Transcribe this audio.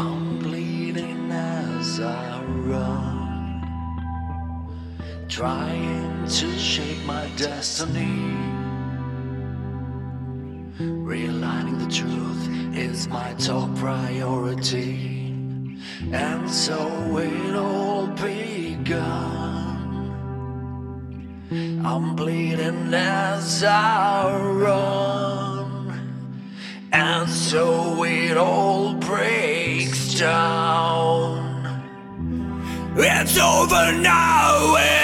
I'm bleeding as I run, trying to shape my destiny. Realigning the truth is my top priority, and so it all begun. I'm bleeding as I run, so it all breaks down. It's over now, over.